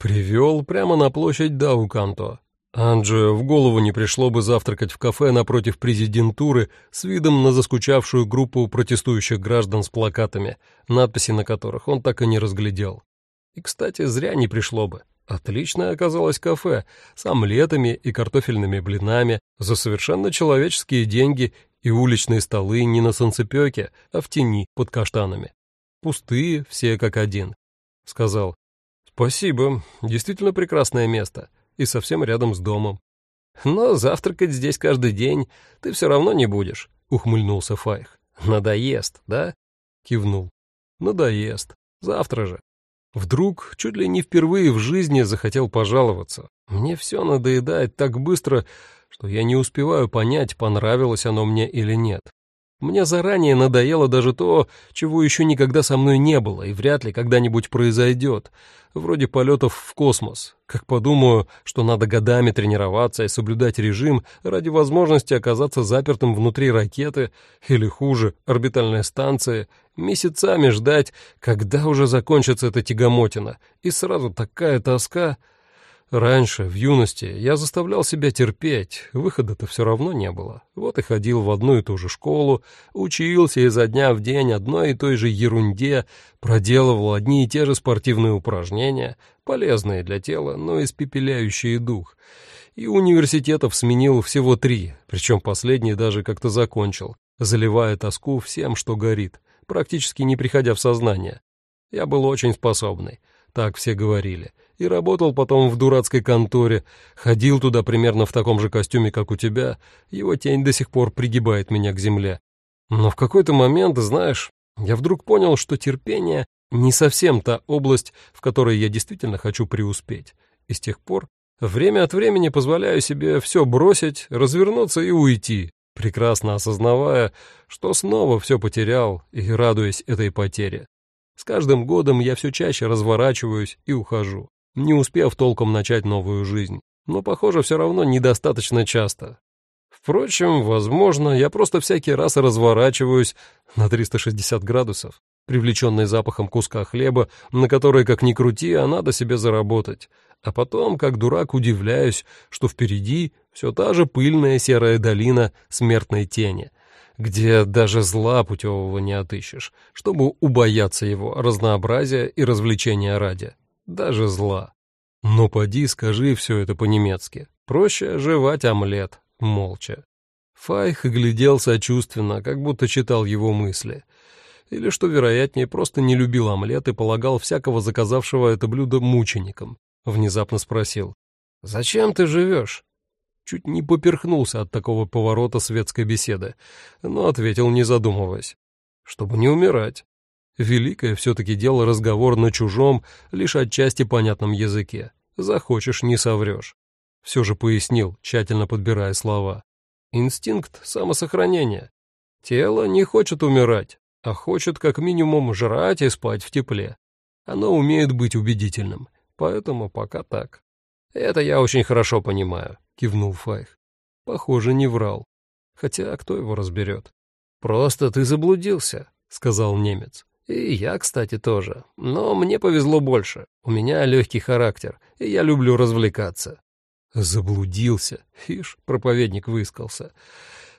Привел прямо на площадь Дауканто. Анже в голову не пришло бы завтракать в кафе напротив президентуры с видом на заскучавшую группу протестующих граждан с плакатами, надписи на которых он так и не разглядел. И, кстати, зря не пришло бы. Отличное оказалось кафе с омлетами и картофельными блинами за совершенно человеческие деньги и уличные столы не на солнцепёке, а в тени под каштанами. Пустые, все как один. Сказал, «Спасибо, действительно прекрасное место, и совсем рядом с домом». «Но завтракать здесь каждый день ты все равно не будешь», — ухмыльнулся Файх. «Надоест, да?» — кивнул. «Надоест. Завтра же». Вдруг, чуть ли не впервые в жизни, захотел пожаловаться. Мне все надоедает так быстро, что я не успеваю понять, понравилось оно мне или нет. Мне заранее надоело даже то, чего еще никогда со мной не было и вряд ли когда-нибудь произойдет, вроде полетов в космос. Как подумаю, что надо годами тренироваться и соблюдать режим ради возможности оказаться запертым внутри ракеты, или хуже, орбитальной станции, месяцами ждать, когда уже закончится эта тягомотина, и сразу такая тоска — Раньше, в юности, я заставлял себя терпеть, выхода-то все равно не было. Вот и ходил в одну и ту же школу, учился изо дня в день одной и той же ерунде, проделывал одни и те же спортивные упражнения, полезные для тела, но испепеляющие дух. И университетов сменил всего три, причем последний даже как-то закончил, заливая тоску всем, что горит, практически не приходя в сознание. Я был очень способный, так все говорили и работал потом в дурацкой конторе, ходил туда примерно в таком же костюме, как у тебя, его тень до сих пор пригибает меня к земле. Но в какой-то момент, знаешь, я вдруг понял, что терпение не совсем та область, в которой я действительно хочу преуспеть. И с тех пор время от времени позволяю себе все бросить, развернуться и уйти, прекрасно осознавая, что снова все потерял и радуясь этой потере. С каждым годом я все чаще разворачиваюсь и ухожу не успев толком начать новую жизнь. Но, похоже, все равно недостаточно часто. Впрочем, возможно, я просто всякий раз разворачиваюсь на 360 градусов, привлеченный запахом куска хлеба, на который, как ни крути, а надо себе заработать. А потом, как дурак, удивляюсь, что впереди все та же пыльная серая долина смертной тени, где даже зла путевого не отыщешь, чтобы убояться его разнообразия и развлечения ради даже зла. Но поди скажи все это по-немецки. Проще жевать омлет, молча. Файх глядел сочувственно, как будто читал его мысли. Или, что вероятнее, просто не любил омлет и полагал всякого заказавшего это блюдо мучеником. Внезапно спросил. «Зачем ты живешь?» Чуть не поперхнулся от такого поворота светской беседы, но ответил, не задумываясь. «Чтобы не умирать». Великое все-таки дело разговор на чужом, лишь отчасти понятном языке. Захочешь — не соврешь. Все же пояснил, тщательно подбирая слова. Инстинкт самосохранения. Тело не хочет умирать, а хочет как минимум жрать и спать в тепле. Оно умеет быть убедительным, поэтому пока так. «Это я очень хорошо понимаю», — кивнул Файх. Похоже, не врал. Хотя кто его разберет? «Просто ты заблудился», — сказал немец. И я, кстати, тоже. Но мне повезло больше. У меня легкий характер, и я люблю развлекаться. Заблудился. Ишь, проповедник выискался.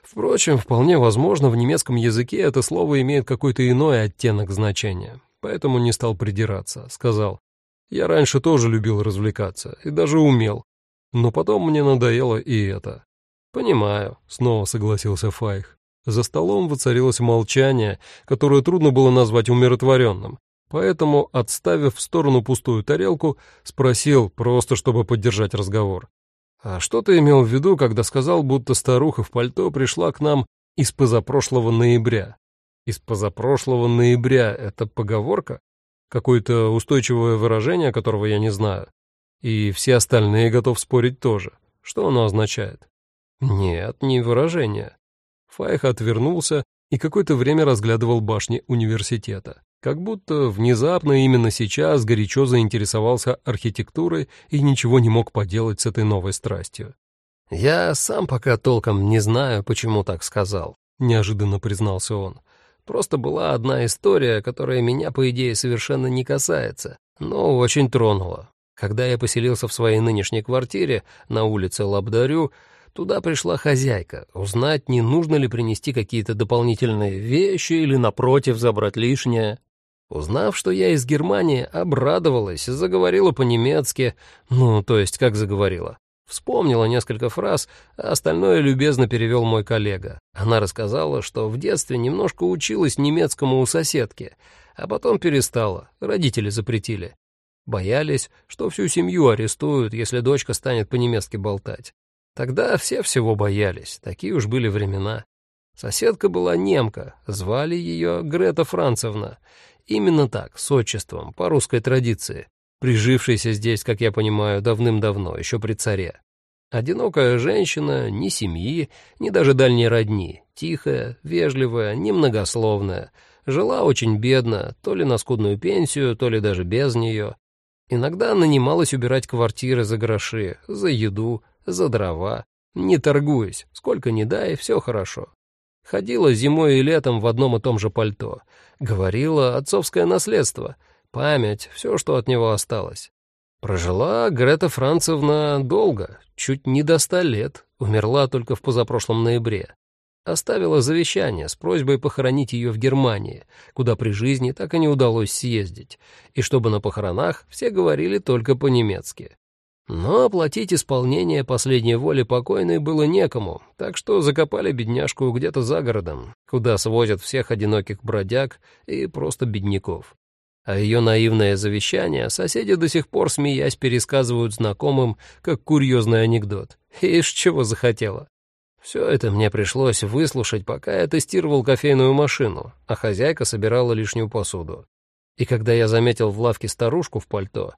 Впрочем, вполне возможно, в немецком языке это слово имеет какой-то иной оттенок значения. Поэтому не стал придираться. Сказал, я раньше тоже любил развлекаться, и даже умел. Но потом мне надоело и это. «Понимаю», — снова согласился Файх. За столом воцарилось молчание, которое трудно было назвать умиротворенным. Поэтому, отставив в сторону пустую тарелку, спросил, просто чтобы поддержать разговор. «А что ты имел в виду, когда сказал, будто старуха в пальто пришла к нам из позапрошлого ноября?» «Из позапрошлого ноября» — это поговорка? Какое-то устойчивое выражение, которого я не знаю? И все остальные готов спорить тоже. Что оно означает? Нет, не выражение. Файх отвернулся и какое-то время разглядывал башни университета. Как будто внезапно именно сейчас горячо заинтересовался архитектурой и ничего не мог поделать с этой новой страстью. «Я сам пока толком не знаю, почему так сказал», — неожиданно признался он. «Просто была одна история, которая меня, по идее, совершенно не касается, но очень тронула. Когда я поселился в своей нынешней квартире на улице Лабдарю, туда пришла хозяйка, узнать, не нужно ли принести какие-то дополнительные вещи или, напротив, забрать лишнее. Узнав, что я из Германии, обрадовалась, заговорила по-немецки, ну, то есть как заговорила. Вспомнила несколько фраз, а остальное любезно перевел мой коллега. Она рассказала, что в детстве немножко училась немецкому у соседки, а потом перестала, родители запретили. Боялись, что всю семью арестуют, если дочка станет по-немецки болтать. Тогда все всего боялись, такие уж были времена. Соседка была немка, звали ее Грета Францевна. Именно так, с отчеством, по русской традиции, прижившейся здесь, как я понимаю, давным-давно, еще при царе. Одинокая женщина, ни семьи, ни даже дальней родни, тихая, вежливая, немногословная, жила очень бедно, то ли на скудную пенсию, то ли даже без нее. Иногда нанималась убирать квартиры за гроши, за еду, за дрова, не торгуясь, сколько ни дай, все хорошо. Ходила зимой и летом в одном и том же пальто. Говорила отцовское наследство, память, все, что от него осталось. Прожила Грета Францевна долго, чуть не до ста лет, умерла только в позапрошлом ноябре. Оставила завещание с просьбой похоронить ее в Германии, куда при жизни так и не удалось съездить, и чтобы на похоронах все говорили только по-немецки. Но оплатить исполнение последней воли покойной было некому, так что закопали бедняжку где-то за городом, куда свозят всех одиноких бродяг и просто бедняков. А ее наивное завещание соседи до сих пор, смеясь, пересказывают знакомым, как курьезный анекдот. Ишь, чего захотела. Все это мне пришлось выслушать, пока я тестировал кофейную машину, а хозяйка собирала лишнюю посуду. И когда я заметил в лавке старушку в пальто,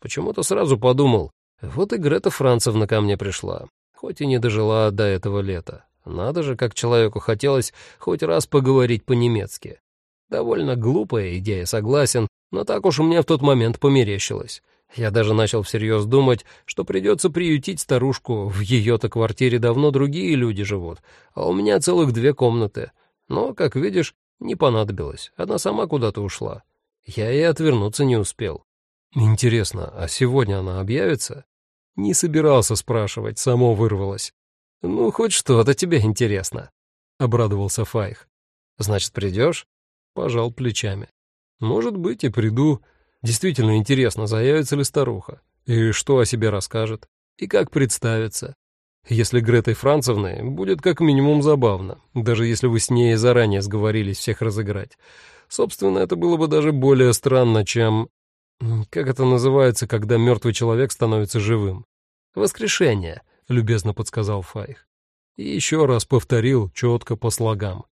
почему-то сразу подумал, вот и Грета Францевна ко мне пришла, хоть и не дожила до этого лета. Надо же, как человеку хотелось хоть раз поговорить по-немецки. Довольно глупая идея, согласен, но так уж у меня в тот момент померещилось. Я даже начал всерьез думать, что придется приютить старушку, в ее-то квартире давно другие люди живут, а у меня целых две комнаты. Но, как видишь, не понадобилось, она сама куда-то ушла. Я и отвернуться не успел. Интересно, а сегодня она объявится? Не собирался спрашивать, само вырвалось. Ну, хоть что-то тебе интересно, — обрадовался Файх. Значит, придешь? Пожал плечами. Может быть, и приду, — Действительно интересно, заявится ли старуха, и что о себе расскажет, и как представится. Если Гретой Францевной будет как минимум забавно, даже если вы с ней заранее сговорились всех разыграть. Собственно, это было бы даже более странно, чем... Как это называется, когда мертвый человек становится живым? «Воскрешение», — любезно подсказал Файх. И еще раз повторил четко по слогам.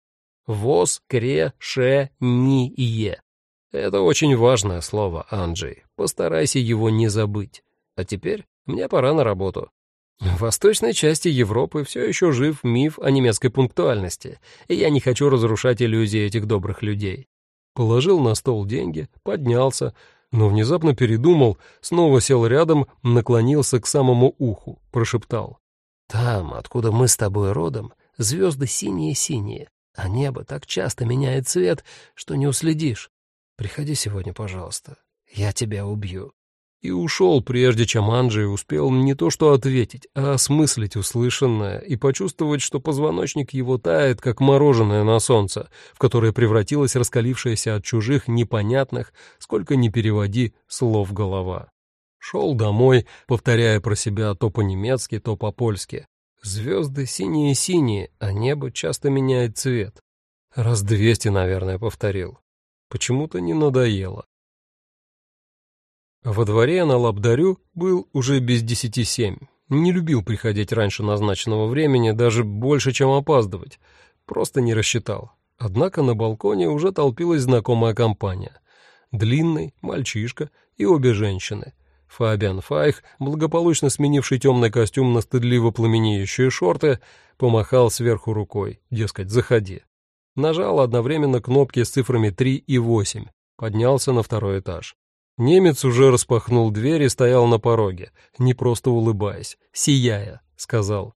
«Вос-кре-ше-ни-е». Это очень важное слово, Анджей. Постарайся его не забыть. А теперь мне пора на работу. В восточной части Европы все еще жив миф о немецкой пунктуальности, и я не хочу разрушать иллюзии этих добрых людей. Положил на стол деньги, поднялся, но внезапно передумал, снова сел рядом, наклонился к самому уху, прошептал. «Там, откуда мы с тобой родом, звезды синие-синие, а небо так часто меняет цвет, что не уследишь. Приходи сегодня, пожалуйста. Я тебя убью». И ушел, прежде чем Анджей успел не то что ответить, а осмыслить услышанное и почувствовать, что позвоночник его тает, как мороженое на солнце, в которое превратилась раскалившаяся от чужих непонятных, сколько ни переводи, слов голова. Шел домой, повторяя про себя то по-немецки, то по-польски. Звезды синие-синие, а небо часто меняет цвет. Раз двести, наверное, повторил. Почему-то не надоело. Во дворе на Лабдарю был уже без десяти семь. Не любил приходить раньше назначенного времени, даже больше, чем опаздывать. Просто не рассчитал. Однако на балконе уже толпилась знакомая компания. Длинный, мальчишка и обе женщины. Фабиан Файх, благополучно сменивший темный костюм на стыдливо пламенеющие шорты, помахал сверху рукой, дескать, заходи. Нажал одновременно кнопки с цифрами 3 и 8. Поднялся на второй этаж. Немец уже распахнул дверь и стоял на пороге, не просто улыбаясь, сияя, сказал.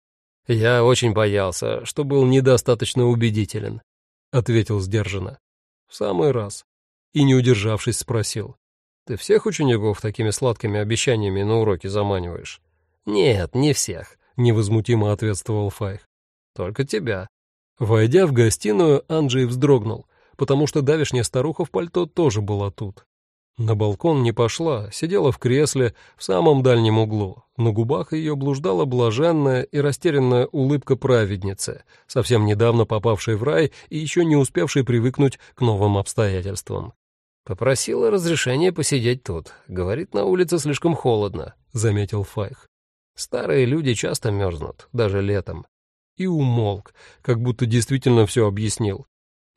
«Я очень боялся, что был недостаточно убедителен», — ответил сдержанно. «В самый раз». И, не удержавшись, спросил. Ты всех учеников такими сладкими обещаниями на уроке заманиваешь? Нет, не всех, невозмутимо ответствовал Файх. Только тебя. Войдя в гостиную, Анджей вздрогнул, потому что давишняя старуха в пальто тоже была тут. На балкон не пошла, сидела в кресле в самом дальнем углу. На губах ее блуждала блаженная и растерянная улыбка праведницы, совсем недавно попавшей в рай и еще не успевшей привыкнуть к новым обстоятельствам. «Попросила разрешения посидеть тут. Говорит, на улице слишком холодно», — заметил Файх. «Старые люди часто мерзнут, даже летом». И умолк, как будто действительно все объяснил.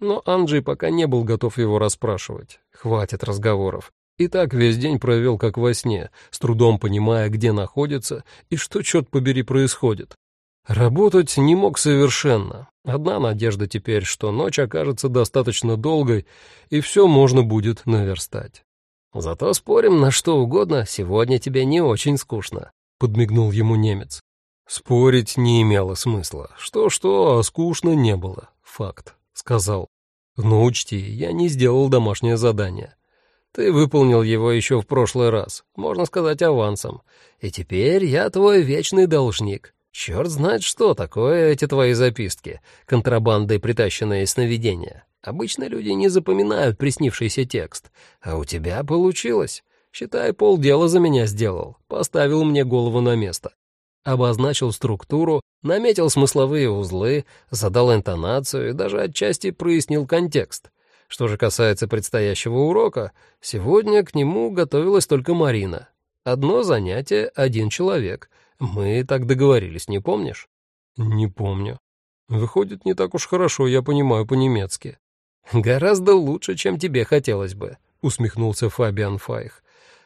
Но Анджей пока не был готов его расспрашивать. Хватит разговоров. И так весь день провел как во сне, с трудом понимая, где находится и что, черт побери, происходит. Работать не мог совершенно. Одна надежда теперь, что ночь окажется достаточно долгой, и все можно будет наверстать. «Зато спорим на что угодно, сегодня тебе не очень скучно», — подмигнул ему немец. Спорить не имело смысла. Что-что, а скучно не было. Факт, — сказал. Но учти, я не сделал домашнее задание. Ты выполнил его еще в прошлый раз, можно сказать, авансом. И теперь я твой вечный должник. Черт знает, что такое эти твои записки, контрабандой притащенные сновидения. Обычно люди не запоминают приснившийся текст, а у тебя получилось. Считай, полдела за меня сделал, поставил мне голову на место. Обозначил структуру, наметил смысловые узлы, задал интонацию и даже отчасти прояснил контекст. Что же касается предстоящего урока, сегодня к нему готовилась только Марина. Одно занятие, один человек — мы так договорились, не помнишь? Не помню. Выходит, не так уж хорошо я понимаю по-немецки. Гораздо лучше, чем тебе хотелось бы, усмехнулся Фабиан Файх.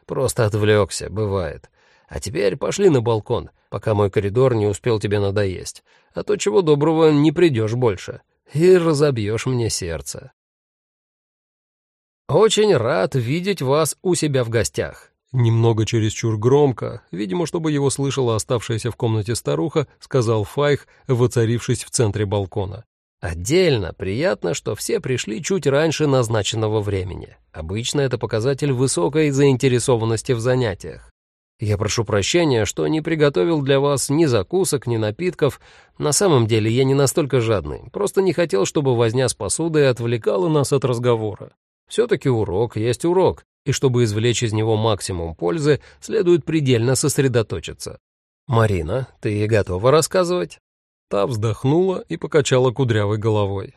Просто отвлекся, бывает. А теперь пошли на балкон, пока мой коридор не успел тебе надоесть. А то чего доброго не придешь больше. И разобьешь мне сердце. Очень рад видеть вас у себя в гостях. Немного чересчур громко, видимо, чтобы его слышала оставшаяся в комнате старуха, сказал Файх, воцарившись в центре балкона. Отдельно приятно, что все пришли чуть раньше назначенного времени. Обычно это показатель высокой заинтересованности в занятиях. Я прошу прощения, что не приготовил для вас ни закусок, ни напитков. На самом деле я не настолько жадный, просто не хотел, чтобы возня с посудой отвлекала нас от разговора. Все-таки урок есть урок, и чтобы извлечь из него максимум пользы, следует предельно сосредоточиться. «Марина, ты готова рассказывать?» Та вздохнула и покачала кудрявой головой.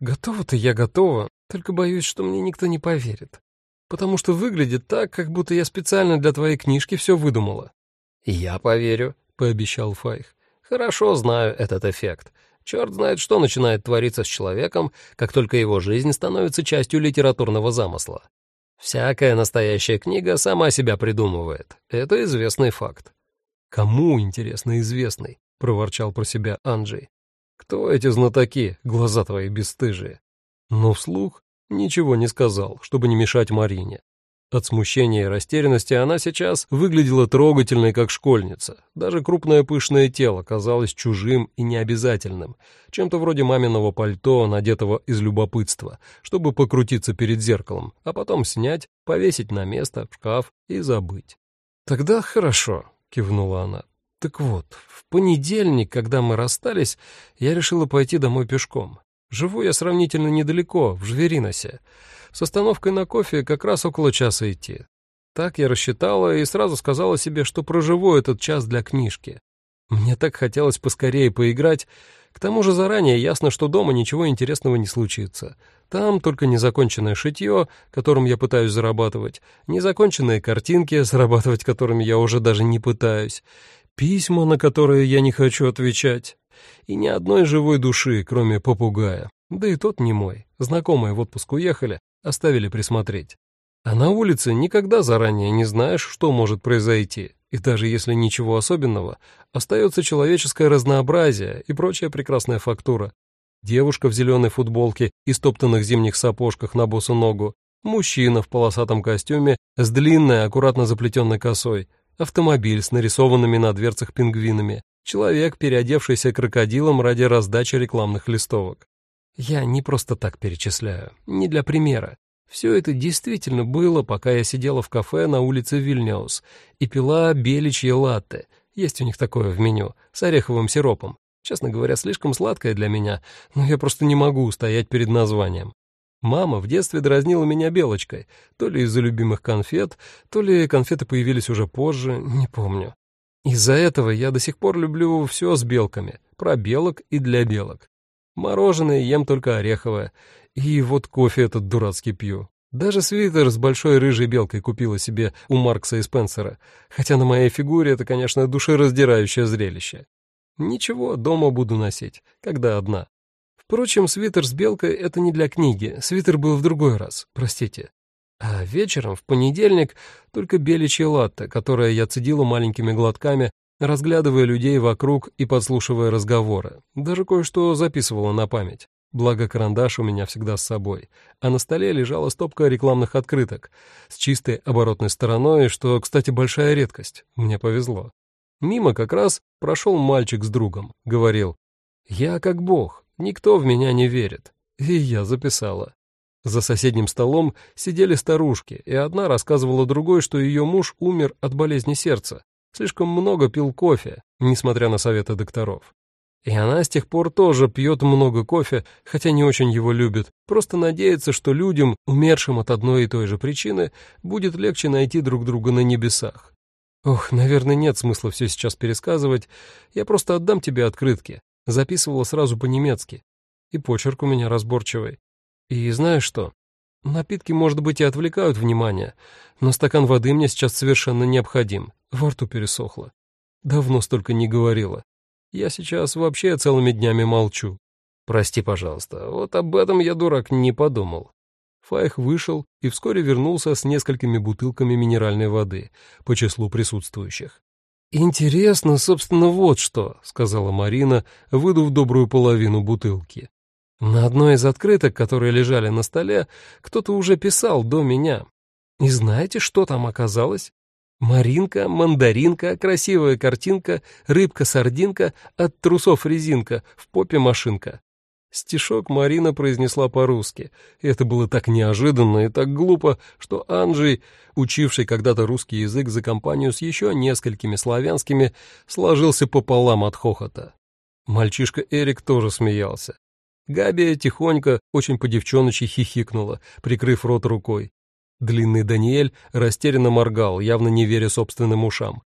«Готова-то я готова, только боюсь, что мне никто не поверит. Потому что выглядит так, как будто я специально для твоей книжки все выдумала». «Я поверю», — пообещал Файх. «Хорошо знаю этот эффект. Черт знает, что начинает твориться с человеком, как только его жизнь становится частью литературного замысла. Всякая настоящая книга сама себя придумывает. Это известный факт. «Кому, интересно, известный?» — проворчал про себя Анджей. «Кто эти знатоки, глаза твои бесстыжие?» Но вслух ничего не сказал, чтобы не мешать Марине. От смущения и растерянности она сейчас выглядела трогательной, как школьница. Даже крупное пышное тело казалось чужим и необязательным, чем-то вроде маминого пальто, надетого из любопытства, чтобы покрутиться перед зеркалом, а потом снять, повесить на место, в шкаф и забыть. «Тогда хорошо», — кивнула она. «Так вот, в понедельник, когда мы расстались, я решила пойти домой пешком. Живу я сравнительно недалеко, в Жвериносе. С остановкой на кофе как раз около часа идти. Так я рассчитала и сразу сказала себе, что проживу этот час для книжки. Мне так хотелось поскорее поиграть. К тому же заранее ясно, что дома ничего интересного не случится. Там только незаконченное шитье, которым я пытаюсь зарабатывать, незаконченные картинки, зарабатывать которыми я уже даже не пытаюсь, письма, на которые я не хочу отвечать, и ни одной живой души, кроме попугая. Да и тот не мой. Знакомые в отпуск уехали, оставили присмотреть. А на улице никогда заранее не знаешь, что может произойти, и даже если ничего особенного, остается человеческое разнообразие и прочая прекрасная фактура. Девушка в зеленой футболке и стоптанных зимних сапожках на босу ногу, мужчина в полосатом костюме с длинной, аккуратно заплетенной косой, автомобиль с нарисованными на дверцах пингвинами, человек, переодевшийся крокодилом ради раздачи рекламных листовок. Я не просто так перечисляю, не для примера. Все это действительно было, пока я сидела в кафе на улице Вильнюс и пила беличье латте, есть у них такое в меню, с ореховым сиропом. Честно говоря, слишком сладкое для меня, но я просто не могу устоять перед названием. Мама в детстве дразнила меня белочкой, то ли из-за любимых конфет, то ли конфеты появились уже позже, не помню. Из-за этого я до сих пор люблю все с белками, про белок и для белок. Мороженое ем только ореховое, и вот кофе этот дурацкий пью. Даже свитер с большой рыжей белкой купила себе у Маркса и Спенсера, хотя на моей фигуре это, конечно, душераздирающее зрелище. Ничего, дома буду носить, когда одна. Впрочем, свитер с белкой — это не для книги, свитер был в другой раз, простите. А вечером, в понедельник, только беличье латте, которое я цедила маленькими глотками, разглядывая людей вокруг и подслушивая разговоры. Даже кое-что записывала на память. Благо карандаш у меня всегда с собой, а на столе лежала стопка рекламных открыток с чистой оборотной стороной, что, кстати, большая редкость. Мне повезло. Мимо как раз прошел мальчик с другом. Говорил, «Я как бог, никто в меня не верит». И я записала. За соседним столом сидели старушки, и одна рассказывала другой, что ее муж умер от болезни сердца. Слишком много пил кофе, несмотря на советы докторов. И она с тех пор тоже пьет много кофе, хотя не очень его любит, просто надеется, что людям, умершим от одной и той же причины, будет легче найти друг друга на небесах. Ох, наверное, нет смысла все сейчас пересказывать, я просто отдам тебе открытки. Записывала сразу по-немецки. И почерк у меня разборчивый. И знаешь что? Напитки, может быть, и отвлекают внимание, но стакан воды мне сейчас совершенно необходим. Во рту пересохло. Давно столько не говорила. Я сейчас вообще целыми днями молчу. Прости, пожалуйста, вот об этом я, дурак, не подумал. Файх вышел и вскоре вернулся с несколькими бутылками минеральной воды по числу присутствующих. «Интересно, собственно, вот что», — сказала Марина, выдув добрую половину бутылки. «На одной из открыток, которые лежали на столе, кто-то уже писал до меня. И знаете, что там оказалось? Маринка, мандаринка, красивая картинка, рыбка-сардинка, от трусов резинка, в попе машинка. Стишок Марина произнесла по-русски, это было так неожиданно и так глупо, что Анджей, учивший когда-то русский язык за компанию с еще несколькими славянскими, сложился пополам от хохота. Мальчишка Эрик тоже смеялся. Габи тихонько, очень по-девчоночи хихикнула, прикрыв рот рукой. Длинный Даниэль растерянно моргал, явно не веря собственным ушам.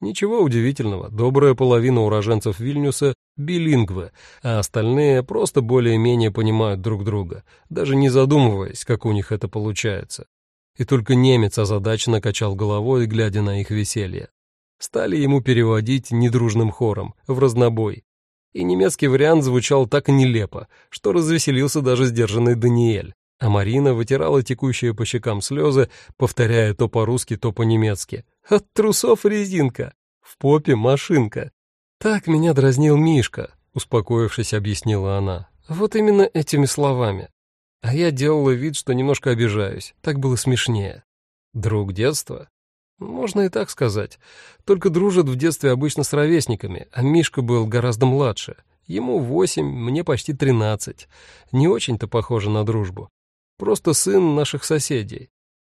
Ничего удивительного, добрая половина уроженцев Вильнюса — билингвы, а остальные просто более-менее понимают друг друга, даже не задумываясь, как у них это получается. И только немец озадаченно качал головой, глядя на их веселье. Стали ему переводить недружным хором, в разнобой. И немецкий вариант звучал так нелепо, что развеселился даже сдержанный Даниэль. А Марина вытирала текущие по щекам слезы, повторяя то по-русски, то по-немецки. «От трусов резинка! В попе машинка!» «Так меня дразнил Мишка», — успокоившись, объяснила она. «Вот именно этими словами. А я делала вид, что немножко обижаюсь. Так было смешнее. Друг детства? Можно и так сказать. Только дружат в детстве обычно с ровесниками, а Мишка был гораздо младше. Ему восемь, мне почти тринадцать. Не очень-то похоже на дружбу. Просто сын наших соседей.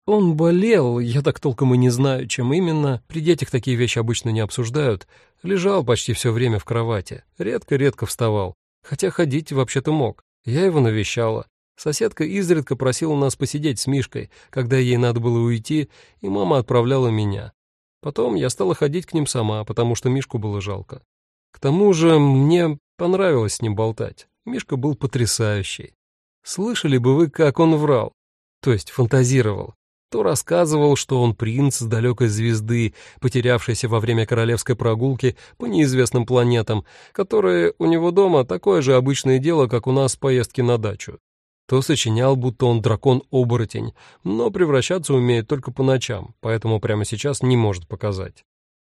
Он болел, я так толком и не знаю, чем именно. При детях такие вещи обычно не обсуждают. Лежал почти все время в кровати. Редко-редко вставал. Хотя ходить вообще-то мог. Я его навещала. Соседка изредка просила нас посидеть с Мишкой, когда ей надо было уйти, и мама отправляла меня. Потом я стала ходить к ним сама, потому что Мишку было жалко. К тому же мне понравилось с ним болтать. Мишка был потрясающий. Слышали бы вы, как он врал, то есть фантазировал. То рассказывал, что он принц с далекой звезды, потерявшийся во время королевской прогулки по неизвестным планетам, которые у него дома такое же обычное дело, как у нас поездки на дачу. То сочинял, будто он дракон-оборотень, но превращаться умеет только по ночам, поэтому прямо сейчас не может показать.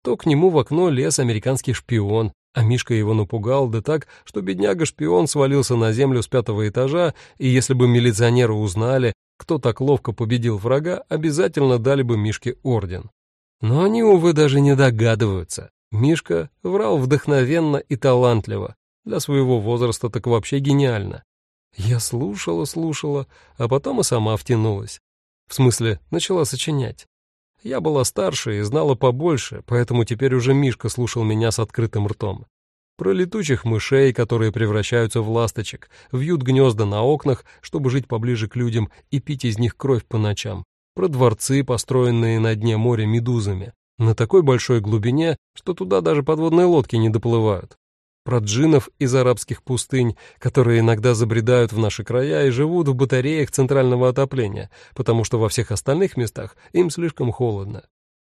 То к нему в окно лез американский шпион, а Мишка его напугал, да так, что бедняга-шпион свалился на землю с пятого этажа, и если бы милиционеры узнали, кто так ловко победил врага, обязательно дали бы Мишке орден. Но они, увы, даже не догадываются. Мишка врал вдохновенно и талантливо. Для своего возраста так вообще гениально. Я слушала, слушала, а потом и сама втянулась. В смысле, начала сочинять. Я была старше и знала побольше, поэтому теперь уже Мишка слушал меня с открытым ртом. Про летучих мышей, которые превращаются в ласточек, вьют гнезда на окнах, чтобы жить поближе к людям и пить из них кровь по ночам. Про дворцы, построенные на дне моря медузами, на такой большой глубине, что туда даже подводные лодки не доплывают про джинов из арабских пустынь, которые иногда забредают в наши края и живут в батареях центрального отопления, потому что во всех остальных местах им слишком холодно.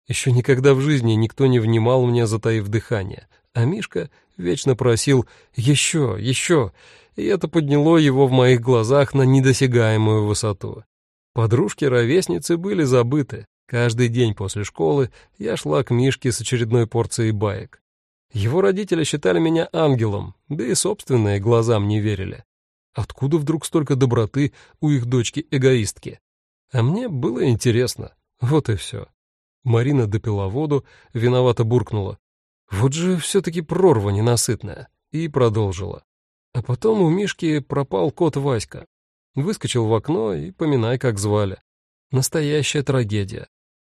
Еще никогда в жизни никто не внимал мне, затаив дыхание, а Мишка вечно просил «еще, еще», и это подняло его в моих глазах на недосягаемую высоту. Подружки-ровесницы были забыты. Каждый день после школы я шла к Мишке с очередной порцией баек. Его родители считали меня ангелом, да и собственные глазам не верили. Откуда вдруг столько доброты у их дочки-эгоистки? А мне было интересно. Вот и все. Марина допила воду, виновато буркнула. Вот же все-таки прорва ненасытная. И продолжила. А потом у Мишки пропал кот Васька. Выскочил в окно и поминай, как звали. Настоящая трагедия.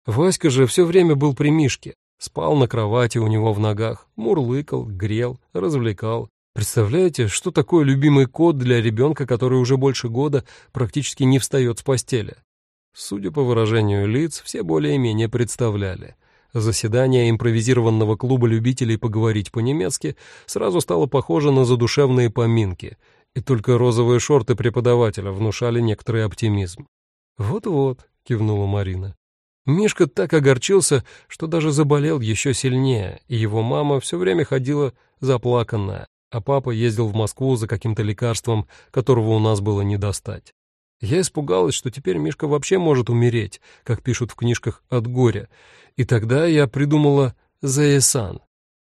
Васька же все время был при Мишке, Спал на кровати у него в ногах, мурлыкал, грел, развлекал. Представляете, что такое любимый кот для ребенка, который уже больше года практически не встает с постели? Судя по выражению лиц, все более-менее представляли. Заседание импровизированного клуба любителей поговорить по-немецки сразу стало похоже на задушевные поминки, и только розовые шорты преподавателя внушали некоторый оптимизм. «Вот-вот», — кивнула Марина. Мишка так огорчился, что даже заболел еще сильнее, и его мама все время ходила заплаканная, а папа ездил в Москву за каким-то лекарством, которого у нас было не достать. Я испугалась, что теперь Мишка вообще может умереть, как пишут в книжках, от горя, и тогда я придумала «Заэсан».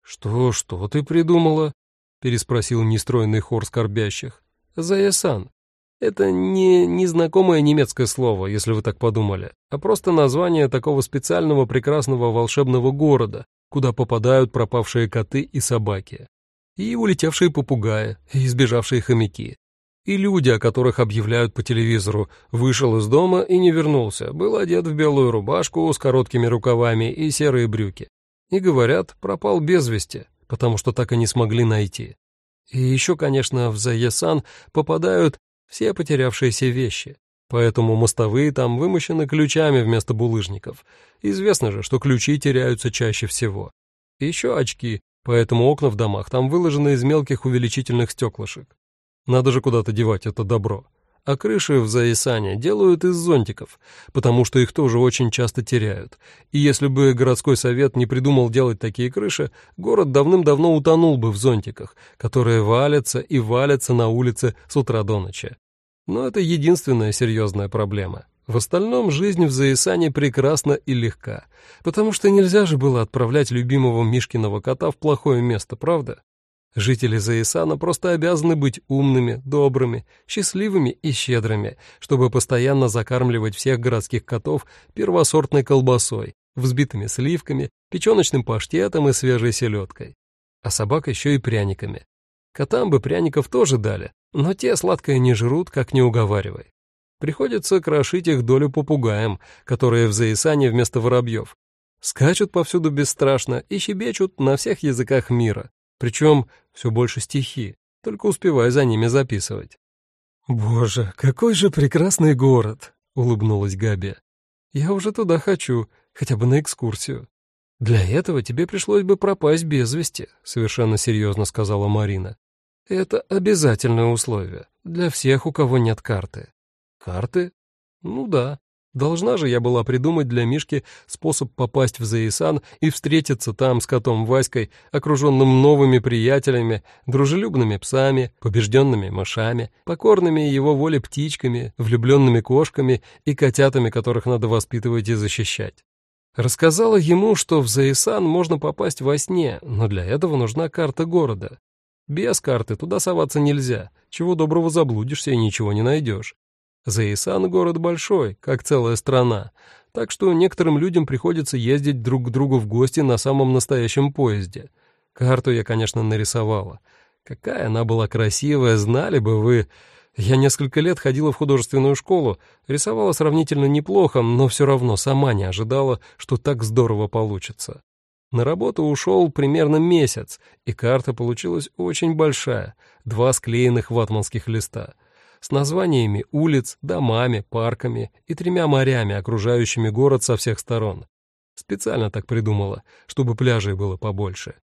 «Что, что ты придумала?» — переспросил нестройный хор скорбящих. «Заэсан. Это не незнакомое немецкое слово, если вы так подумали, а просто название такого специального прекрасного волшебного города, куда попадают пропавшие коты и собаки, и улетевшие попугаи, и избежавшие хомяки, и люди, о которых объявляют по телевизору, вышел из дома и не вернулся, был одет в белую рубашку с короткими рукавами и серые брюки. И говорят, пропал без вести, потому что так и не смогли найти. И еще, конечно, в Заесан попадают все потерявшиеся вещи. Поэтому мостовые там вымощены ключами вместо булыжников. Известно же, что ключи теряются чаще всего. Еще очки, поэтому окна в домах там выложены из мелких увеличительных стеклышек. Надо же куда-то девать это добро. А крыши в Заисане делают из зонтиков, потому что их тоже очень часто теряют. И если бы городской совет не придумал делать такие крыши, город давным-давно утонул бы в зонтиках, которые валятся и валятся на улице с утра до ночи. Но это единственная серьезная проблема. В остальном жизнь в Заисане прекрасна и легка, потому что нельзя же было отправлять любимого Мишкиного кота в плохое место, правда? Жители Заисана просто обязаны быть умными, добрыми, счастливыми и щедрыми, чтобы постоянно закармливать всех городских котов первосортной колбасой, взбитыми сливками, печеночным паштетом и свежей селедкой. А собак еще и пряниками. Котам бы пряников тоже дали, но те сладкое не жрут, как не уговаривай. Приходится крошить их долю попугаям, которые в Заисане вместо воробьев. Скачут повсюду бесстрашно и щебечут на всех языках мира. Причем все больше стихи, только успевай за ними записывать. «Боже, какой же прекрасный город!» — улыбнулась Габи. «Я уже туда хочу, хотя бы на экскурсию». «Для этого тебе пришлось бы пропасть без вести», — совершенно серьезно сказала Марина. «Это обязательное условие для всех, у кого нет карты». «Карты? Ну да. Должна же я была придумать для Мишки способ попасть в Заисан и встретиться там с котом Васькой, окруженным новыми приятелями, дружелюбными псами, побежденными мышами, покорными его воле птичками, влюбленными кошками и котятами, которых надо воспитывать и защищать. Рассказала ему, что в Заисан можно попасть во сне, но для этого нужна карта города. Без карты туда соваться нельзя, чего доброго заблудишься и ничего не найдешь. Заисан — город большой, как целая страна, так что некоторым людям приходится ездить друг к другу в гости на самом настоящем поезде. Карту я, конечно, нарисовала. Какая она была красивая, знали бы вы. Я несколько лет ходила в художественную школу, рисовала сравнительно неплохо, но все равно сама не ожидала, что так здорово получится. На работу ушел примерно месяц, и карта получилась очень большая, два склеенных ватманских листа, с названиями улиц, домами, парками и тремя морями, окружающими город со всех сторон. Специально так придумала, чтобы пляжей было побольше.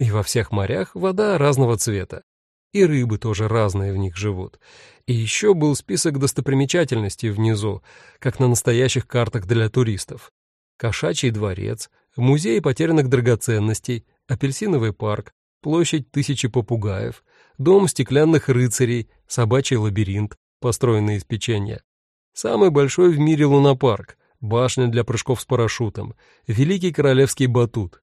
И во всех морях вода разного цвета. И рыбы тоже разные в них живут. И еще был список достопримечательностей внизу, как на настоящих картах для туристов. Кошачий дворец, музей потерянных драгоценностей, апельсиновый парк, площадь тысячи попугаев, дом стеклянных рыцарей, собачий лабиринт, построенный из печенья. Самый большой в мире лунопарк, башня для прыжков с парашютом, великий королевский батут.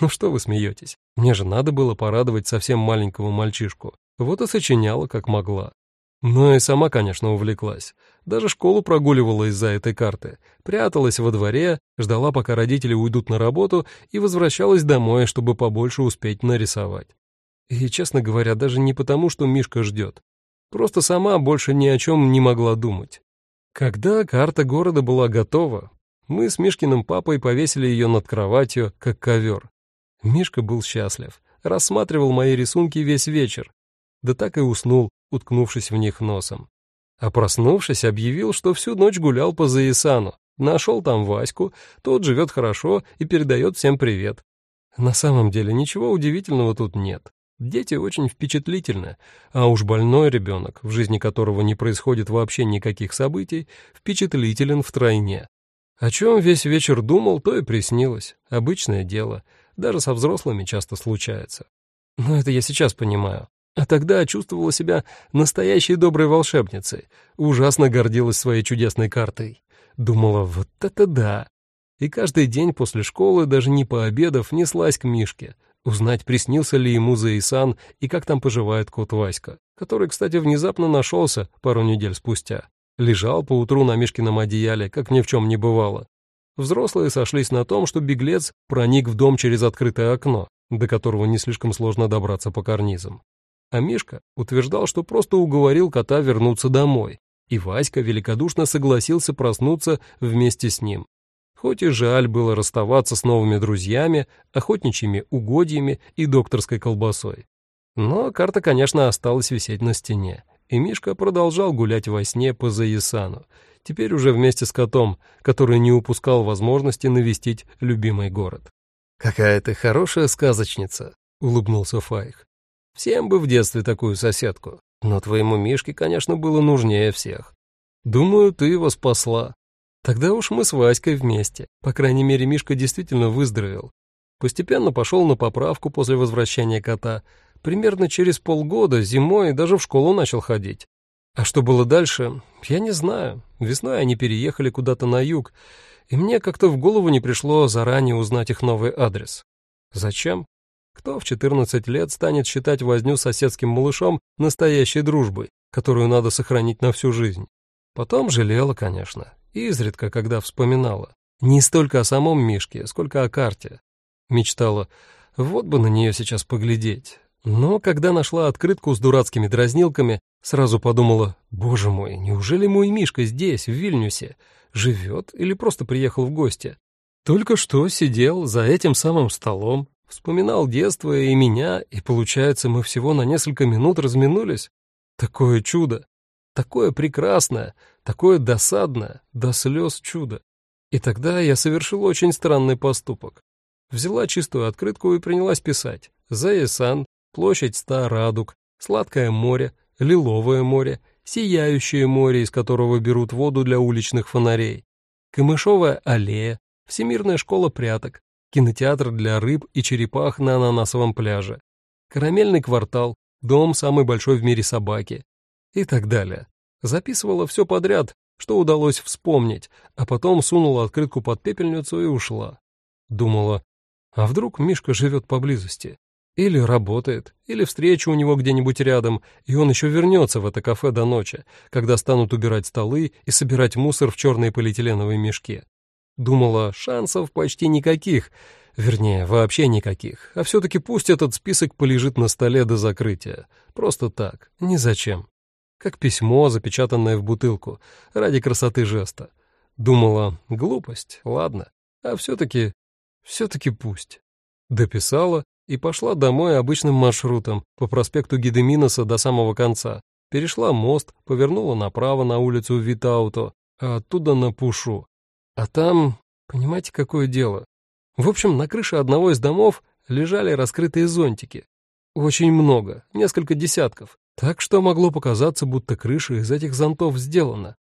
Ну что вы смеетесь? Мне же надо было порадовать совсем маленького мальчишку. Вот и сочиняла, как могла. Ну и сама, конечно, увлеклась. Даже школу прогуливала из-за этой карты. Пряталась во дворе, ждала, пока родители уйдут на работу, и возвращалась домой, чтобы побольше успеть нарисовать. И, честно говоря, даже не потому, что Мишка ждет. Просто сама больше ни о чем не могла думать. Когда карта города была готова, мы с Мишкиным папой повесили ее над кроватью, как ковер. Мишка был счастлив, рассматривал мои рисунки весь вечер, да так и уснул, уткнувшись в них носом. А проснувшись, объявил, что всю ночь гулял по Заисану, нашел там Ваську, тот живет хорошо и передает всем привет. На самом деле ничего удивительного тут нет. Дети очень впечатлительны, а уж больной ребенок, в жизни которого не происходит вообще никаких событий, впечатлителен втройне. О чем весь вечер думал, то и приснилось. Обычное дело. Даже со взрослыми часто случается. Но это я сейчас понимаю. А тогда чувствовала себя настоящей доброй волшебницей. Ужасно гордилась своей чудесной картой. Думала, вот это да. И каждый день после школы, даже не пообедав, неслась к Мишке, Узнать, приснился ли ему Заисан и как там поживает кот Васька, который, кстати, внезапно нашелся пару недель спустя. Лежал поутру на Мишкином одеяле, как ни в чем не бывало. Взрослые сошлись на том, что беглец проник в дом через открытое окно, до которого не слишком сложно добраться по карнизам. А Мишка утверждал, что просто уговорил кота вернуться домой, и Васька великодушно согласился проснуться вместе с ним. Хоть и жаль было расставаться с новыми друзьями, охотничьими угодьями и докторской колбасой. Но карта, конечно, осталась висеть на стене, и Мишка продолжал гулять во сне по Заисану, теперь уже вместе с котом, который не упускал возможности навестить любимый город. «Какая ты хорошая сказочница», — улыбнулся Файх. «Всем бы в детстве такую соседку, но твоему Мишке, конечно, было нужнее всех. Думаю, ты его спасла. Тогда уж мы с Васькой вместе. По крайней мере, Мишка действительно выздоровел. Постепенно пошел на поправку после возвращения кота. Примерно через полгода зимой даже в школу начал ходить. А что было дальше, я не знаю. Весной они переехали куда-то на юг, и мне как-то в голову не пришло заранее узнать их новый адрес. Зачем? Кто в 14 лет станет считать возню соседским малышом настоящей дружбой, которую надо сохранить на всю жизнь? Потом жалела, конечно, изредка, когда вспоминала. Не столько о самом Мишке, сколько о карте. Мечтала, вот бы на нее сейчас поглядеть. Но когда нашла открытку с дурацкими дразнилками, сразу подумала, боже мой, неужели мой Мишка здесь, в Вильнюсе, живет или просто приехал в гости? Только что сидел за этим самым столом, вспоминал детство и меня, и, получается, мы всего на несколько минут разминулись. Такое чудо! Такое прекрасное, такое досадное, до слез чудо. И тогда я совершил очень странный поступок. Взяла чистую открытку и принялась писать. Заесан, площадь ста радуг, сладкое море, лиловое море, сияющее море, из которого берут воду для уличных фонарей, камышовая аллея, всемирная школа пряток, кинотеатр для рыб и черепах на ананасовом пляже, карамельный квартал, дом самой большой в мире собаки, и так далее. Записывала все подряд, что удалось вспомнить, а потом сунула открытку под пепельницу и ушла. Думала, а вдруг Мишка живет поблизости? Или работает, или встреча у него где-нибудь рядом, и он еще вернется в это кафе до ночи, когда станут убирать столы и собирать мусор в черные полиэтиленовые мешки. Думала, шансов почти никаких, вернее, вообще никаких, а все-таки пусть этот список полежит на столе до закрытия. Просто так, ни зачем. Как письмо, запечатанное в бутылку, ради красоты жеста. Думала, глупость, ладно, а все-таки, все-таки пусть. Дописала и пошла домой обычным маршрутом по проспекту Гидеминоса до самого конца. Перешла мост, повернула направо на улицу Витауто, а оттуда на Пушу. А там, понимаете, какое дело? В общем, на крыше одного из домов лежали раскрытые зонтики. Очень много, несколько десятков. Так что могло показаться, будто крыша из этих зонтов сделана.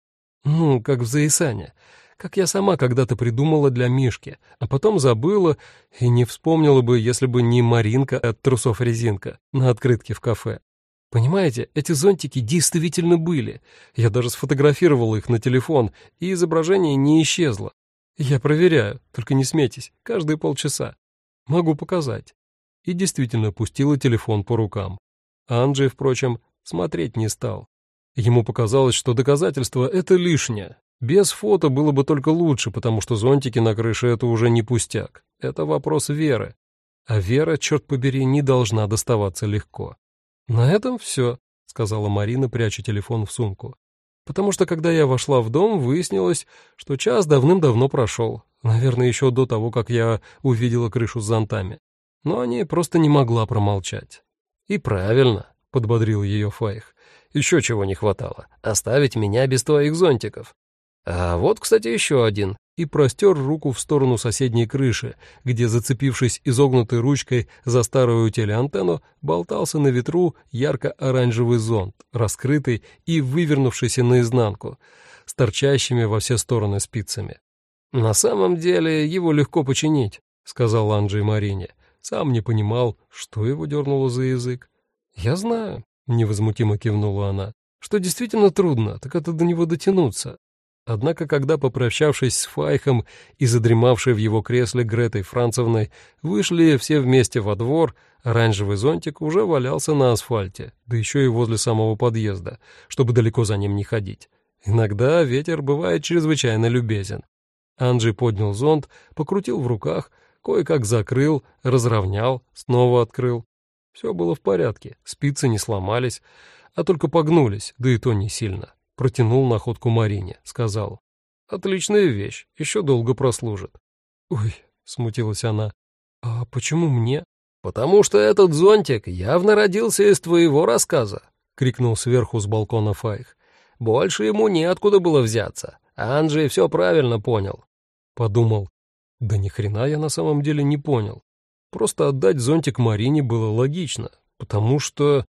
Ну, как в Заисане. Как я сама когда-то придумала для Мишки, а потом забыла и не вспомнила бы, если бы не Маринка от трусов резинка на открытке в кафе. Понимаете, эти зонтики действительно были. Я даже сфотографировала их на телефон, и изображение не исчезло. Я проверяю, только не смейтесь, каждые полчаса. Могу показать. И действительно пустила телефон по рукам. Анджей, впрочем, смотреть не стал. Ему показалось, что доказательство — это лишнее. Без фото было бы только лучше, потому что зонтики на крыше — это уже не пустяк. Это вопрос веры. А вера, черт побери, не должна доставаться легко. «На этом все», — сказала Марина, пряча телефон в сумку. «Потому что, когда я вошла в дом, выяснилось, что час давным-давно прошел. Наверное, еще до того, как я увидела крышу с зонтами. Но они просто не могла промолчать. «И правильно», — подбодрил ее Файх. «Еще чего не хватало. Оставить меня без твоих зонтиков. А вот, кстати, еще один». И простер руку в сторону соседней крыши, где, зацепившись изогнутой ручкой за старую телеантенну, болтался на ветру ярко-оранжевый зонт, раскрытый и вывернувшийся наизнанку, с торчащими во все стороны спицами. «На самом деле его легко починить», — сказал Анджей Марине. Сам не понимал, что его дернуло за язык. «Я знаю», — невозмутимо кивнула она, — «что действительно трудно, так это до него дотянуться». Однако, когда, попрощавшись с Файхом и задремавшей в его кресле Гретой Францевной, вышли все вместе во двор, оранжевый зонтик уже валялся на асфальте, да еще и возле самого подъезда, чтобы далеко за ним не ходить. Иногда ветер бывает чрезвычайно любезен. Анджей поднял зонт, покрутил в руках, Кое-как закрыл, разровнял, снова открыл. Все было в порядке, спицы не сломались, а только погнулись, да и то не сильно. Протянул находку Марине, сказал. «Отличная вещь, еще долго прослужит». «Ой», — смутилась она, — «а почему мне?» «Потому что этот зонтик явно родился из твоего рассказа», — крикнул сверху с балкона Файх. «Больше ему неоткуда было взяться. Анджей все правильно понял». Подумал, да ни хрена я на самом деле не понял. Просто отдать зонтик Марине было логично, потому что...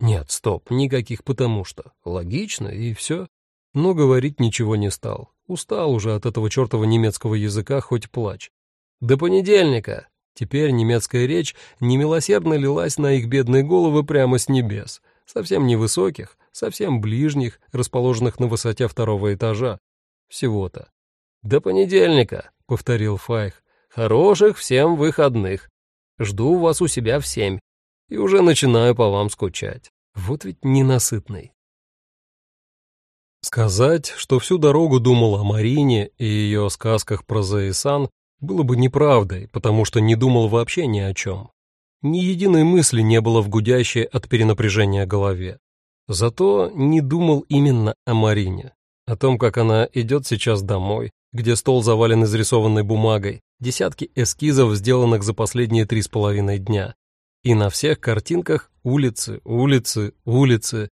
Нет, стоп, никаких потому что. Логично, и все. Но говорить ничего не стал. Устал уже от этого чертова немецкого языка, хоть плачь. До понедельника. Теперь немецкая речь немилосердно лилась на их бедные головы прямо с небес. Совсем невысоких, совсем ближних, расположенных на высоте второго этажа. Всего-то. «До понедельника», — повторил Файх. «Хороших всем выходных. Жду вас у себя в семь. И уже начинаю по вам скучать. Вот ведь ненасытный». Сказать, что всю дорогу думал о Марине и ее сказках про Заисан, было бы неправдой, потому что не думал вообще ни о чем. Ни единой мысли не было в гудящей от перенапряжения голове. Зато не думал именно о Марине, о том, как она идет сейчас домой, где стол завален изрисованной бумагой, десятки эскизов, сделанных за последние три с половиной дня. И на всех картинках улицы, улицы, улицы.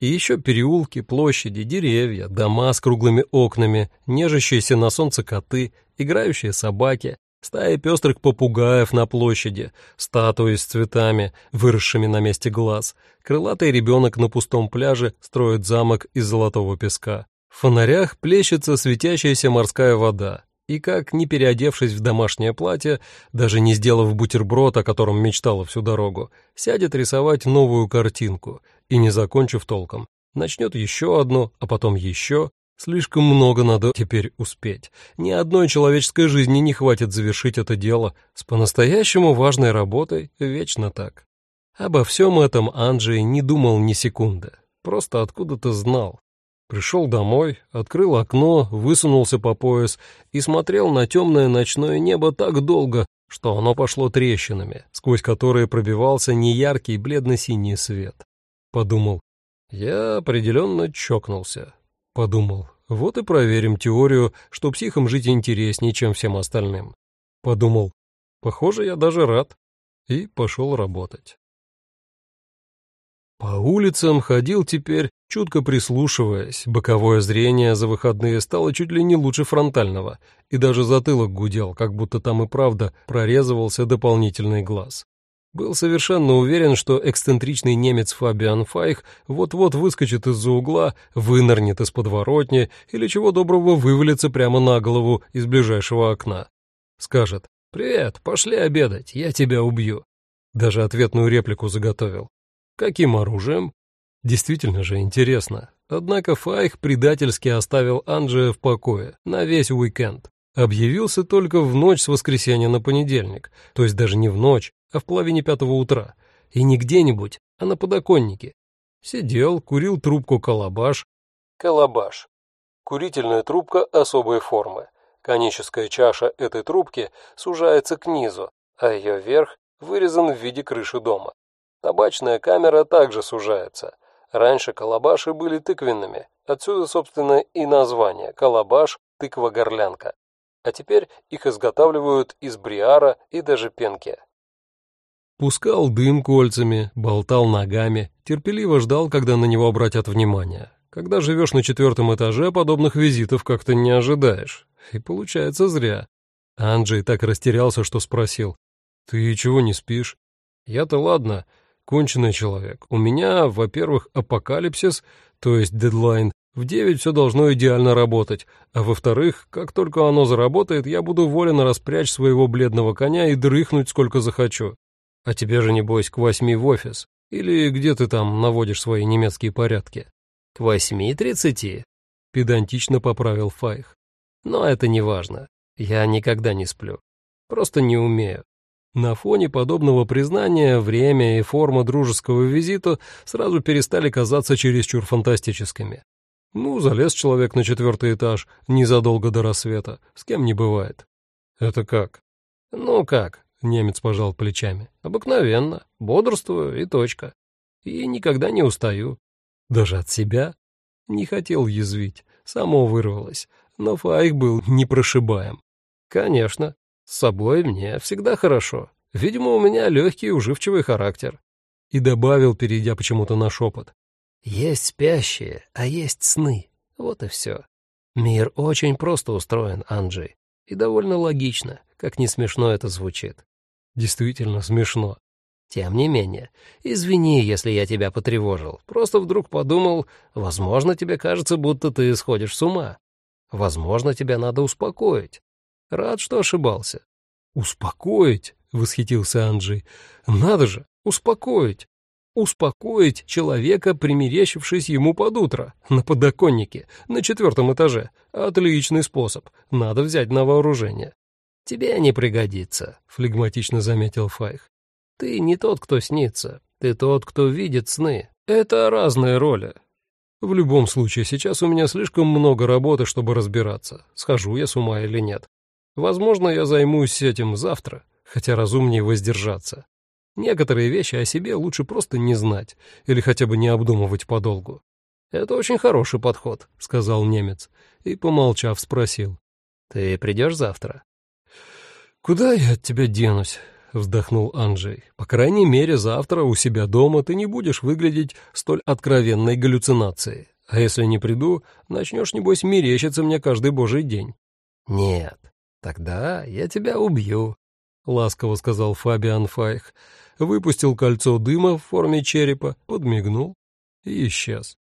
И еще переулки, площади, деревья, дома с круглыми окнами, нежащиеся на солнце коты, играющие собаки, стаи пестрых попугаев на площади, статуи с цветами, выросшими на месте глаз, крылатый ребенок на пустом пляже строит замок из золотого песка. В фонарях плещется светящаяся морская вода, и как, не переодевшись в домашнее платье, даже не сделав бутерброд, о котором мечтала всю дорогу, сядет рисовать новую картинку и, не закончив толком, начнет еще одну, а потом еще. Слишком много надо теперь успеть. Ни одной человеческой жизни не хватит завершить это дело. С по-настоящему важной работой вечно так. Обо всем этом Анджей не думал ни секунды. Просто откуда-то знал. Пришел домой, открыл окно, высунулся по пояс и смотрел на темное ночное небо так долго, что оно пошло трещинами, сквозь которые пробивался неяркий бледно-синий свет. Подумал, Я определенно чокнулся. Подумал, вот и проверим теорию, что психам жить интереснее, чем всем остальным. Подумал, похоже, я даже рад. И пошел работать. По улицам ходил теперь, чутко прислушиваясь, боковое зрение за выходные стало чуть ли не лучше фронтального, и даже затылок гудел, как будто там и правда прорезывался дополнительный глаз. Был совершенно уверен, что эксцентричный немец Фабиан Файх вот-вот выскочит из-за угла, вынырнет из подворотни или чего доброго вывалится прямо на голову из ближайшего окна. Скажет «Привет, пошли обедать, я тебя убью». Даже ответную реплику заготовил. Каким оружием? Действительно же интересно. Однако Файх предательски оставил Анджия в покое на весь уикенд. Объявился только в ночь с воскресенья на понедельник, то есть даже не в ночь, а в половине пятого утра. И не где-нибудь, а на подоконнике. Сидел, курил трубку «Колобаш». Колобаш. Курительная трубка особой формы. Коническая чаша этой трубки сужается к низу, а ее верх вырезан в виде крыши дома. Табачная камера также сужается. Раньше колобаши были тыквенными, отсюда, собственно, и название «колобаш», «тыква-горлянка». А теперь их изготавливают из бриара и даже пенки. Пускал дым кольцами, болтал ногами, терпеливо ждал, когда на него обратят внимание. Когда живешь на четвертом этаже, подобных визитов как-то не ожидаешь. И получается зря. Анджей так растерялся, что спросил. «Ты чего не спишь?» «Я-то ладно, конченый человек. У меня, во-первых, апокалипсис, то есть дедлайн. В девять все должно идеально работать. А во-вторых, как только оно заработает, я буду волен распрячь своего бледного коня и дрыхнуть сколько захочу. А тебе же, небось, к восьми в офис. Или где ты там наводишь свои немецкие порядки? К восьми тридцати, педантично поправил Файх. Но это не важно. Я никогда не сплю. Просто не умею. На фоне подобного признания время и форма дружеского визита сразу перестали казаться чересчур фантастическими. Ну, залез человек на четвертый этаж незадолго до рассвета, с кем не бывает. Это как? Ну как, немец пожал плечами. Обыкновенно, бодрствую и точка. И никогда не устаю. Даже от себя? Не хотел язвить, само вырвалось, но Файх был непрошибаем. Конечно, с собой мне всегда хорошо. Видимо, у меня легкий уживчивый характер. И добавил, перейдя почему-то на шепот. Есть спящие, а есть сны. Вот и все. Мир очень просто устроен, Анджей. И довольно логично, как не смешно это звучит. Действительно смешно. Тем не менее, извини, если я тебя потревожил. Просто вдруг подумал, возможно, тебе кажется, будто ты сходишь с ума. Возможно, тебя надо успокоить. Рад, что ошибался. «Успокоить?» — восхитился Анджей. «Надо же, успокоить! Успокоить человека, примерещившись ему под утро, на подоконнике, на четвертом этаже. Отличный способ, надо взять на вооружение». «Тебе не пригодится», — флегматично заметил Файх. «Ты не тот, кто снится, ты тот, кто видит сны. Это разные роли. В любом случае, сейчас у меня слишком много работы, чтобы разбираться, схожу я с ума или нет. Возможно, я займусь этим завтра, хотя разумнее воздержаться. Некоторые вещи о себе лучше просто не знать или хотя бы не обдумывать подолгу. «Это очень хороший подход», — сказал немец, и, помолчав, спросил. «Ты придешь завтра?» «Куда я от тебя денусь?» — вздохнул Анджей. «По крайней мере, завтра у себя дома ты не будешь выглядеть столь откровенной галлюцинацией. А если не приду, начнешь, небось, мерещиться мне каждый божий день». «Нет, «Тогда я тебя убью», — ласково сказал Фабиан Файх, выпустил кольцо дыма в форме черепа, подмигнул и исчез.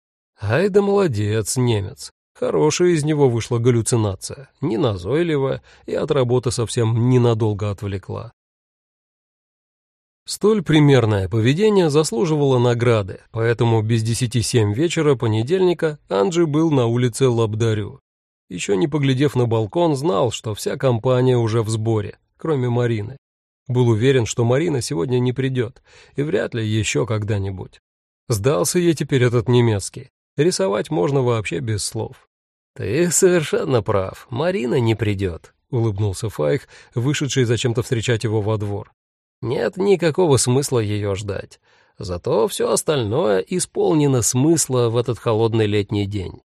«Ай да молодец, немец. Хорошая из него вышла галлюцинация, неназойливая и от работы совсем ненадолго отвлекла. Столь примерное поведение заслуживало награды, поэтому без десяти семь вечера понедельника Анджи был на улице Лабдарю. Еще не поглядев на балкон, знал, что вся компания уже в сборе, кроме Марины. Был уверен, что Марина сегодня не придет, и вряд ли еще когда-нибудь. Сдался ей теперь этот немецкий. Рисовать можно вообще без слов. «Ты совершенно прав, Марина не придет», — улыбнулся Файх, вышедший зачем-то встречать его во двор. «Нет никакого смысла ее ждать. Зато все остальное исполнено смысла в этот холодный летний день.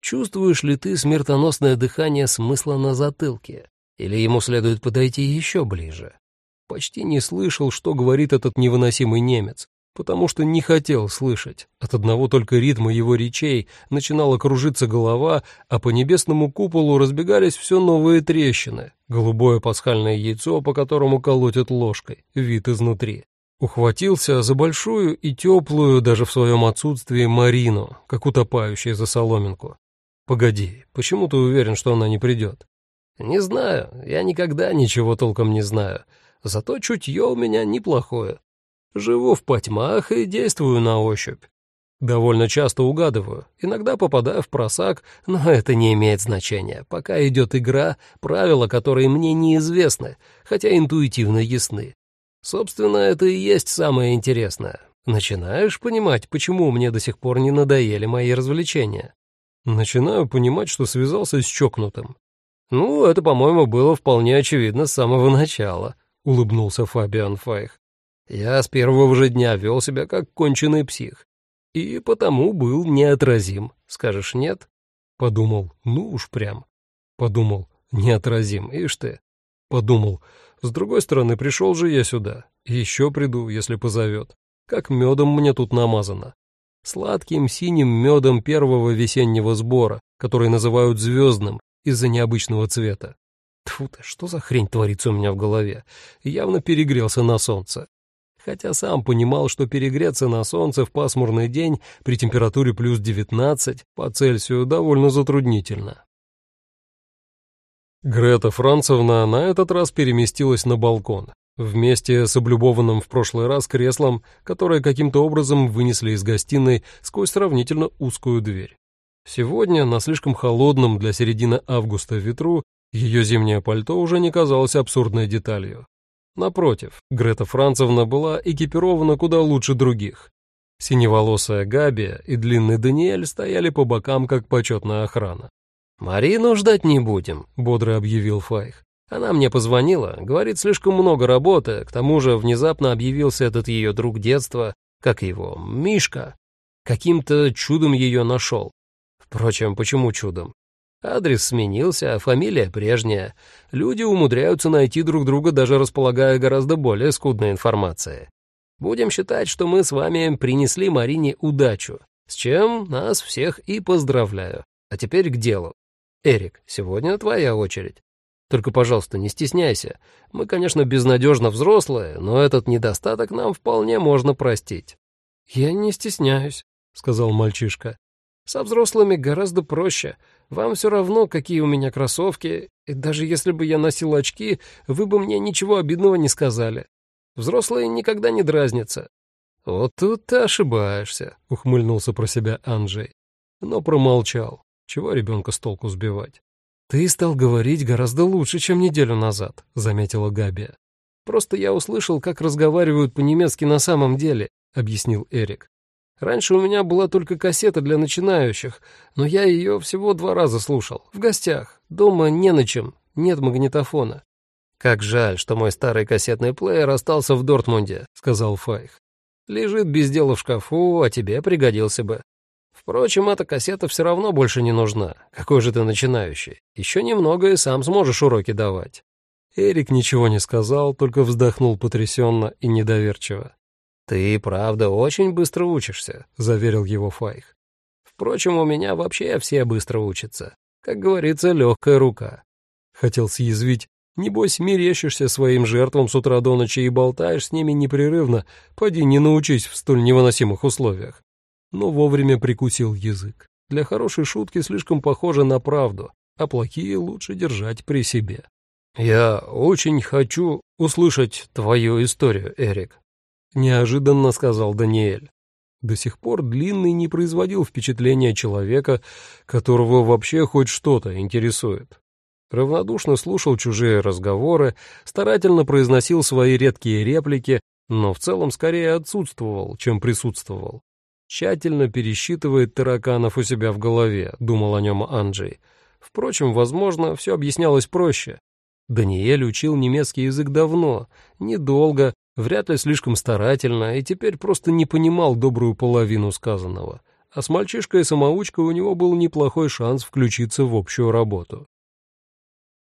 Чувствуешь ли ты смертоносное дыхание смысла на затылке? Или ему следует подойти еще ближе? Почти не слышал, что говорит этот невыносимый немец, потому что не хотел слышать. От одного только ритма его речей начинала кружиться голова, а по небесному куполу разбегались все новые трещины, голубое пасхальное яйцо, по которому колотят ложкой, вид изнутри. Ухватился за большую и теплую, даже в своем отсутствии, Марину, как утопающий за соломинку. «Погоди, почему ты уверен, что она не придет?» «Не знаю, я никогда ничего толком не знаю, зато чутье у меня неплохое. Живу в потьмах и действую на ощупь. Довольно часто угадываю, иногда попадаю в просак, но это не имеет значения, пока идет игра, правила которой мне неизвестны, хотя интуитивно ясны. Собственно, это и есть самое интересное. Начинаешь понимать, почему мне до сих пор не надоели мои развлечения? Начинаю понимать, что связался с чокнутым. Ну, это, по-моему, было вполне очевидно с самого начала, улыбнулся Фабиан Файх. Я с первого же дня вел себя как конченый псих. И потому был неотразим. Скажешь нет? Подумал, ну уж прям. Подумал, неотразим, ишь ты. Подумал, с другой стороны, пришел же я сюда. Еще приду, если позовет. Как медом мне тут намазано. Сладким синим медом первого весеннего сбора, который называют звездным из-за необычного цвета. Тьфу ты, что за хрень творится у меня в голове? Явно перегрелся на солнце. Хотя сам понимал, что перегреться на солнце в пасмурный день при температуре плюс 19 по Цельсию довольно затруднительно. Грета Францевна на этот раз переместилась на балкон, вместе с облюбованным в прошлый раз креслом, которое каким-то образом вынесли из гостиной сквозь сравнительно узкую дверь. Сегодня, на слишком холодном для середины августа ветру, ее зимнее пальто уже не казалось абсурдной деталью. Напротив, Грета Францевна была экипирована куда лучше других. Синеволосая Габи и длинный Даниэль стояли по бокам, как почетная охрана. «Марину ждать не будем», — бодро объявил Файх. «Она мне позвонила, говорит, слишком много работы, к тому же внезапно объявился этот ее друг детства, как его, Мишка. Каким-то чудом ее нашел. Впрочем, почему чудом? Адрес сменился, а фамилия прежняя. Люди умудряются найти друг друга, даже располагая гораздо более скудной информацией. Будем считать, что мы с вами принесли Марине удачу, с чем нас всех и поздравляю. А теперь к делу. Эрик, сегодня твоя очередь. Только, пожалуйста, не стесняйся. Мы, конечно, безнадежно взрослые, но этот недостаток нам вполне можно простить». «Я не стесняюсь», — сказал мальчишка. «Со взрослыми гораздо проще. Вам все равно, какие у меня кроссовки, и даже если бы я носил очки, вы бы мне ничего обидного не сказали. Взрослые никогда не дразнятся». «Вот тут ты ошибаешься», — ухмыльнулся про себя Анджей, но промолчал. Чего ребенка с толку сбивать? «Ты стал говорить гораздо лучше, чем неделю назад», — заметила Габи. «Просто я услышал, как разговаривают по-немецки на самом деле», — объяснил Эрик. «Раньше у меня была только кассета для начинающих, но я ее всего два раза слушал, в гостях. Дома не на чем, нет магнитофона». «Как жаль, что мой старый кассетный плеер остался в Дортмунде», — сказал Файх. «Лежит без дела в шкафу, а тебе пригодился бы». Впрочем, эта кассета все равно больше не нужна. Какой же ты начинающий. Еще немного и сам сможешь уроки давать». Эрик ничего не сказал, только вздохнул потрясенно и недоверчиво. «Ты, правда, очень быстро учишься», — заверил его Файх. «Впрочем, у меня вообще все быстро учатся. Как говорится, легкая рука». Хотел съязвить. Небось, мерещишься своим жертвам с утра до ночи и болтаешь с ними непрерывно, поди не научись в столь невыносимых условиях но вовремя прикусил язык. Для хорошей шутки слишком похоже на правду, а плохие лучше держать при себе. «Я очень хочу услышать твою историю, Эрик», — неожиданно сказал Даниэль. До сих пор Длинный не производил впечатления человека, которого вообще хоть что-то интересует. Равнодушно слушал чужие разговоры, старательно произносил свои редкие реплики, но в целом скорее отсутствовал, чем присутствовал. Тщательно пересчитывает тараканов у себя в голове, думал о нем Анджей. Впрочем, возможно, все объяснялось проще. Даниэль учил немецкий язык давно, недолго, вряд ли слишком старательно, и теперь просто не понимал добрую половину сказанного. А с мальчишкой-самоучкой у него был неплохой шанс включиться в общую работу.